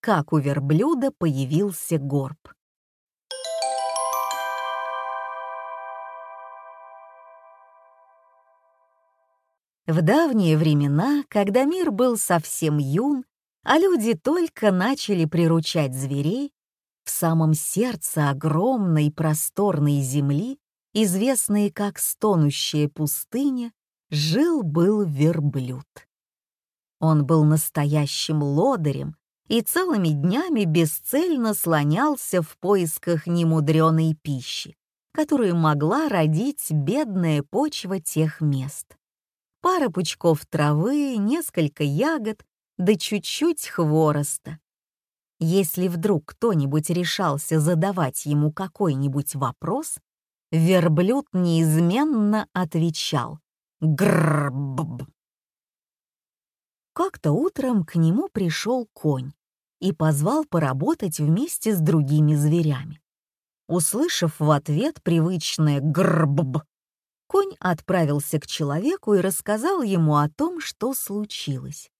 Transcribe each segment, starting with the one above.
как у верблюда появился горб. В давние времена, когда мир был совсем юн, а люди только начали приручать зверей, в самом сердце огромной просторной земли, известной как стонущая пустыня, жил-был верблюд. Он был настоящим лодырем и целыми днями бесцельно слонялся в поисках немудреной пищи, которую могла родить бедная почва тех мест. Пара пучков травы, несколько ягод, да чуть-чуть хвороста. Если вдруг кто-нибудь решался задавать ему какой-нибудь вопрос, верблюд неизменно отвечал «Грррбб». Как-то утром к нему пришел конь и позвал поработать вместе с другими зверями. Услышав в ответ привычное «гррбб», конь отправился к человеку и рассказал ему о том, что случилось.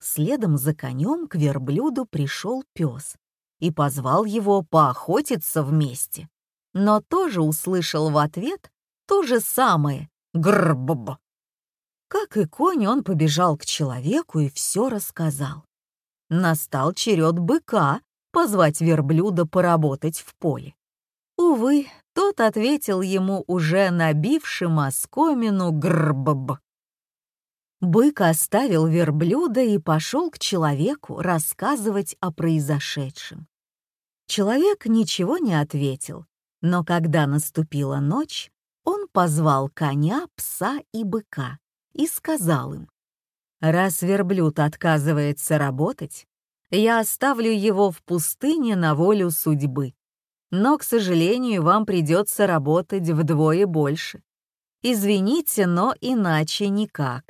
Следом за конем к верблюду пришел пес и позвал его поохотиться вместе, но тоже услышал в ответ то же самое «гррбб». Как и конь, он побежал к человеку и все рассказал. Настал черед быка позвать верблюда поработать в поле. Увы, тот ответил ему уже набившим оскомину грбб. Бык оставил верблюда и пошел к человеку рассказывать о произошедшем. Человек ничего не ответил, но когда наступила ночь, он позвал коня, пса и быка и сказал им, «Раз верблюд отказывается работать, я оставлю его в пустыне на волю судьбы. Но, к сожалению, вам придется работать вдвое больше. Извините, но иначе никак».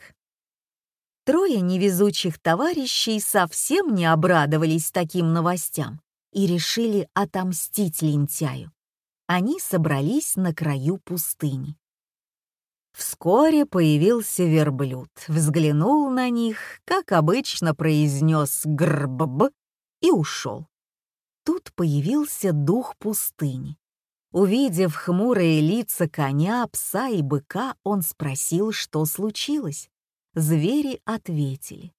Трое невезучих товарищей совсем не обрадовались таким новостям и решили отомстить лентяю. Они собрались на краю пустыни. Вскоре появился верблюд, взглянул на них, как обычно произнес «грбб» и ушел. Тут появился дух пустыни. Увидев хмурые лица коня, пса и быка, он спросил, что случилось. Звери ответили.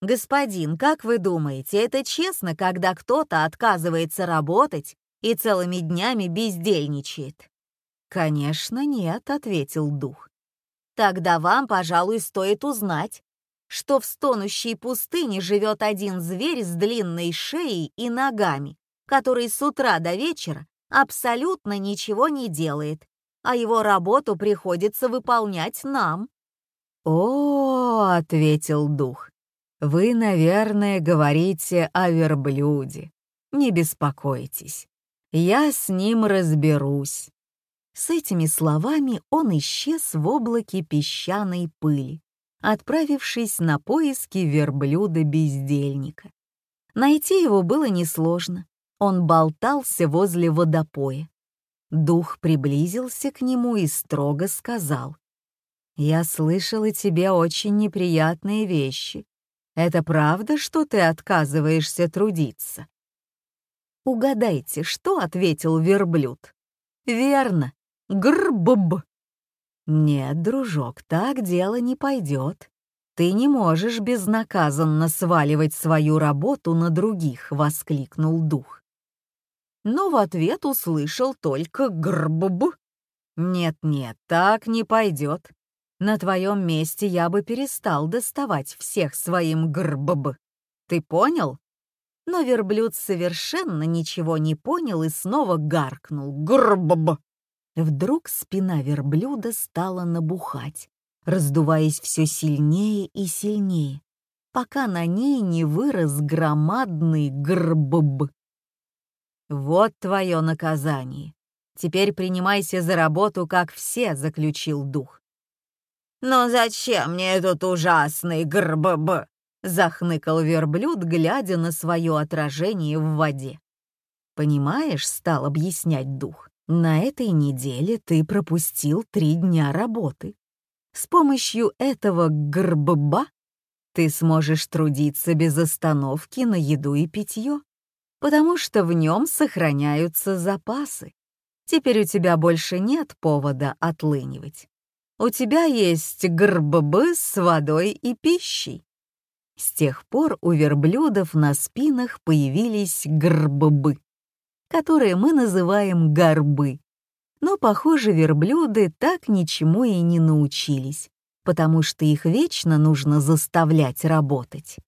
«Господин, как вы думаете, это честно, когда кто-то отказывается работать и целыми днями бездельничает?» «Конечно нет», — ответил дух. «Тогда вам, пожалуй, стоит узнать, что в стонущей пустыне живет один зверь с длинной шеей и ногами, который с утра до вечера абсолютно ничего не делает, а его работу приходится выполнять нам». «О, — ответил дух, — вы, наверное, говорите о верблюде. Не беспокойтесь, я с ним разберусь. С этими словами он исчез в облаке песчаной пыли, отправившись на поиски верблюда-бездельника. Найти его было несложно. Он болтался возле водопоя. Дух приблизился к нему и строго сказал. «Я слышал о тебе очень неприятные вещи. Это правда, что ты отказываешься трудиться?» Угадайте, что ответил верблюд? Верно, Грбб. Нет, дружок, так дело не пойдет. Ты не можешь безнаказанно сваливать свою работу на других, воскликнул дух. Но в ответ услышал только грбб. Нет-нет, так не пойдет. На твоем месте я бы перестал доставать всех своим грбб. Ты понял? Но верблюд совершенно ничего не понял и снова гаркнул грбб. Вдруг спина верблюда стала набухать, раздуваясь все сильнее и сильнее, пока на ней не вырос громадный грбб. «Вот твое наказание. Теперь принимайся за работу, как все», — заключил дух. «Но зачем мне этот ужасный грбб?» — захныкал верблюд, глядя на свое отражение в воде. «Понимаешь», — стал объяснять дух, на этой неделе ты пропустил три дня работы. С помощью этого грбба ты сможешь трудиться без остановки на еду и питье, потому что в нем сохраняются запасы. Теперь у тебя больше нет повода отлынивать. У тебя есть грббы с водой и пищей. С тех пор у верблюдов на спинах появились грббы, которые мы называем горбы. Но, похоже, верблюды так ничему и не научились, потому что их вечно нужно заставлять работать.